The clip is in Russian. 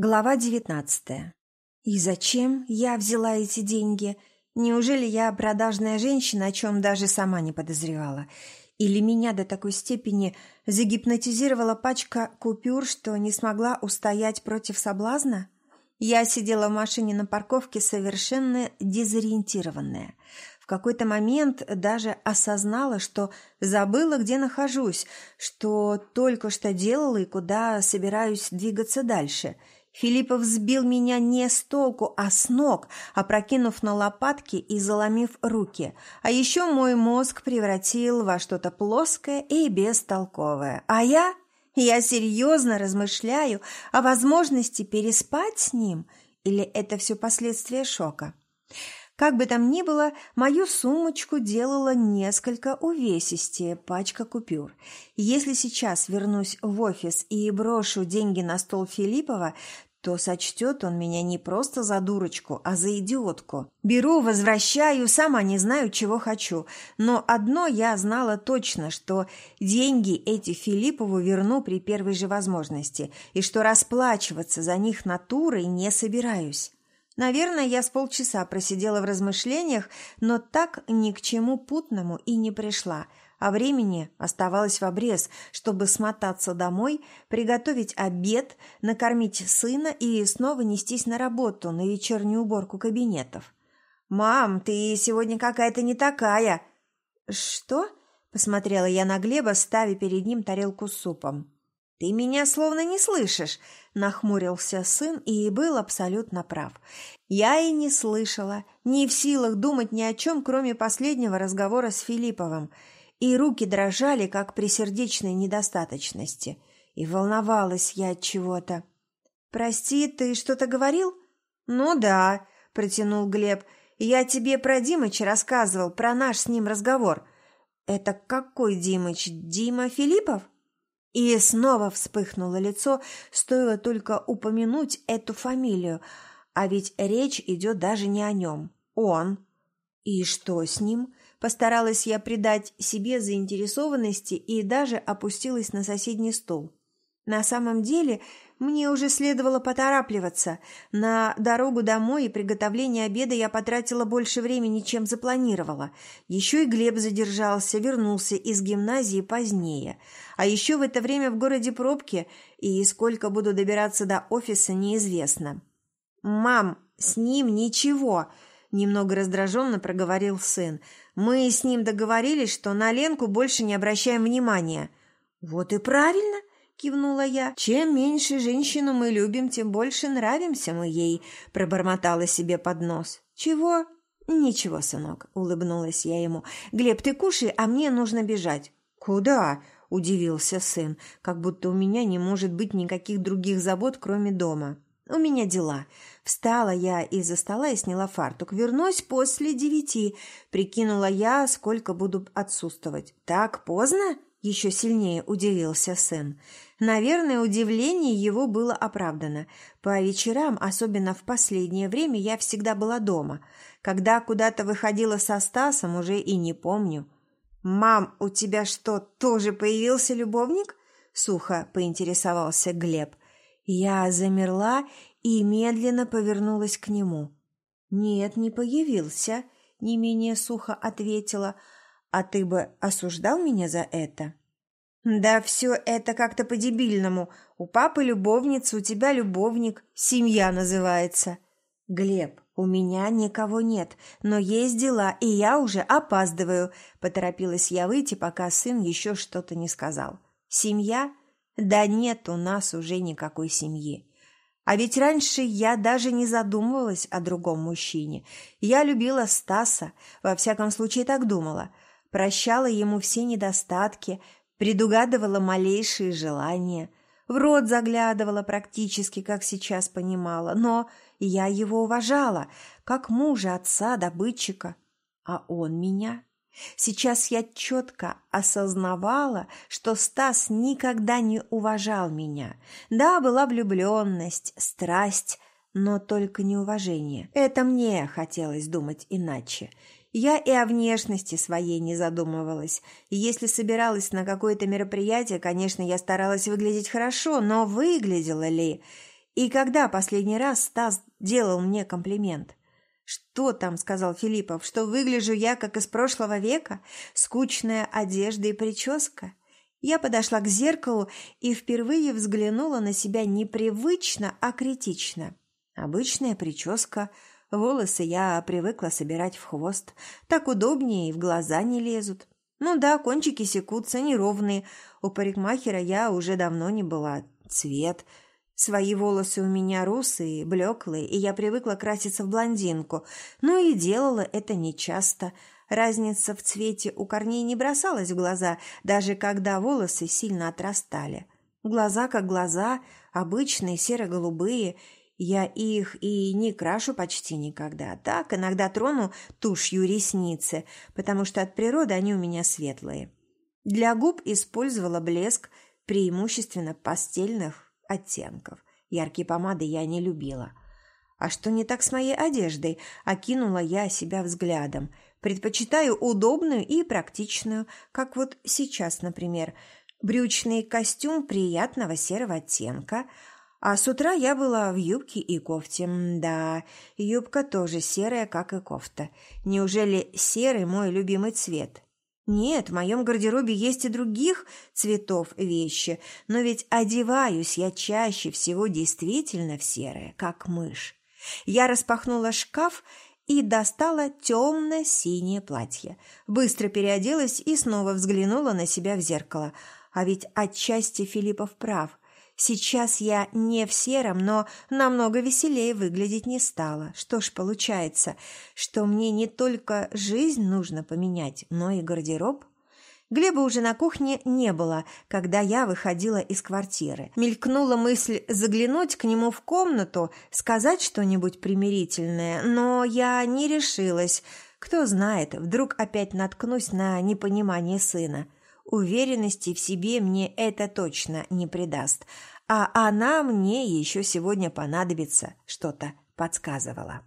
Глава девятнадцатая. И зачем я взяла эти деньги? Неужели я продажная женщина, о чем даже сама не подозревала? Или меня до такой степени загипнотизировала пачка купюр, что не смогла устоять против соблазна? Я сидела в машине на парковке совершенно дезориентированная. В какой-то момент даже осознала, что забыла, где нахожусь, что только что делала и куда собираюсь двигаться дальше – Филиппов сбил меня не с толку, а с ног, опрокинув на лопатки и заломив руки. А еще мой мозг превратил во что-то плоское и бестолковое. А я... Я серьезно размышляю о возможности переспать с ним, или это все последствия шока? Как бы там ни было, мою сумочку делала несколько увесистее пачка купюр. Если сейчас вернусь в офис и брошу деньги на стол Филиппова, то сочтет он меня не просто за дурочку, а за идиотку. Беру, возвращаю, сама не знаю, чего хочу. Но одно я знала точно, что деньги эти Филиппову верну при первой же возможности, и что расплачиваться за них натурой не собираюсь. Наверное, я с полчаса просидела в размышлениях, но так ни к чему путному и не пришла – а времени оставалось в обрез, чтобы смотаться домой, приготовить обед, накормить сына и снова нестись на работу, на вечернюю уборку кабинетов. «Мам, ты сегодня какая-то не такая!» «Что?» – посмотрела я на Глеба, ставя перед ним тарелку с супом. «Ты меня словно не слышишь», – нахмурился сын и был абсолютно прав. Я и не слышала, не в силах думать ни о чем, кроме последнего разговора с Филипповым – и руки дрожали, как при сердечной недостаточности. И волновалась я от чего-то. «Прости, ты что-то говорил?» «Ну да», — протянул Глеб. «Я тебе про Димыча рассказывал, про наш с ним разговор». «Это какой Димыч? Дима Филиппов?» И снова вспыхнуло лицо, стоило только упомянуть эту фамилию, а ведь речь идет даже не о нем. Он. И что с ним? Постаралась я придать себе заинтересованности и даже опустилась на соседний стол. На самом деле, мне уже следовало поторапливаться. На дорогу домой и приготовление обеда я потратила больше времени, чем запланировала. Еще и Глеб задержался, вернулся из гимназии позднее. А еще в это время в городе пробки, и сколько буду добираться до офиса, неизвестно. «Мам, с ним ничего!» Немного раздраженно проговорил сын. «Мы с ним договорились, что на Ленку больше не обращаем внимания». «Вот и правильно!» – кивнула я. «Чем меньше женщину мы любим, тем больше нравимся мы ей», – пробормотала себе под нос. «Чего?» «Ничего, сынок», – улыбнулась я ему. «Глеб, ты кушай, а мне нужно бежать». «Куда?» – удивился сын, как будто у меня не может быть никаких других забот, кроме дома. «У меня дела. Встала я из-за стола и сняла фартук. «Вернусь после девяти», — прикинула я, сколько буду отсутствовать. «Так поздно?» — еще сильнее удивился сын. Наверное, удивление его было оправдано. По вечерам, особенно в последнее время, я всегда была дома. Когда куда-то выходила со Стасом, уже и не помню. «Мам, у тебя что, тоже появился любовник?» — сухо поинтересовался Глеб. Я замерла и медленно повернулась к нему. «Нет, не появился», — не менее сухо ответила. «А ты бы осуждал меня за это?» «Да все это как-то по-дебильному. У папы любовница, у тебя любовник. Семья называется». «Глеб, у меня никого нет, но есть дела, и я уже опаздываю», — поторопилась я выйти, пока сын еще что-то не сказал. «Семья? Да нет у нас уже никакой семьи. А ведь раньше я даже не задумывалась о другом мужчине. Я любила Стаса, во всяком случае так думала. Прощала ему все недостатки, предугадывала малейшие желания. В рот заглядывала практически, как сейчас понимала. Но я его уважала, как мужа, отца, добытчика. А он меня Сейчас я четко осознавала, что Стас никогда не уважал меня. Да, была влюбленность, страсть, но только не уважение. Это мне хотелось думать иначе. Я и о внешности своей не задумывалась. И если собиралась на какое-то мероприятие, конечно, я старалась выглядеть хорошо, но выглядела ли... И когда последний раз Стас делал мне комплимент? «Что там?» – сказал Филиппов, – «что выгляжу я, как из прошлого века? Скучная одежда и прическа?» Я подошла к зеркалу и впервые взглянула на себя непривычно, а критично. Обычная прическа, волосы я привыкла собирать в хвост, так удобнее и в глаза не лезут. Ну да, кончики секутся, неровные. У парикмахера я уже давно не была. Цвет. Свои волосы у меня русые, блеклые, и я привыкла краситься в блондинку. Ну и делала это нечасто. Разница в цвете у корней не бросалась в глаза, даже когда волосы сильно отрастали. Глаза как глаза, обычные серо-голубые, я их и не крашу почти никогда. Так, иногда трону тушью ресницы, потому что от природы они у меня светлые. Для губ использовала блеск, преимущественно постельных оттенков. Яркие помады я не любила. А что не так с моей одеждой? Окинула я себя взглядом. Предпочитаю удобную и практичную, как вот сейчас, например. Брючный костюм приятного серого оттенка – а с утра я была в юбке и кофте. Да, юбка тоже серая, как и кофта. Неужели серый мой любимый цвет? Нет, в моем гардеробе есть и других цветов вещи, но ведь одеваюсь я чаще всего действительно в серое, как мышь. Я распахнула шкаф и достала темно-синее платье. Быстро переоделась и снова взглянула на себя в зеркало. А ведь отчасти Филиппов прав – Сейчас я не в сером, но намного веселее выглядеть не стала. Что ж, получается, что мне не только жизнь нужно поменять, но и гардероб? Глеба уже на кухне не было, когда я выходила из квартиры. Мелькнула мысль заглянуть к нему в комнату, сказать что-нибудь примирительное, но я не решилась. Кто знает, вдруг опять наткнусь на непонимание сына. Уверенности в себе мне это точно не придаст, а она мне еще сегодня понадобится, что-то подсказывала.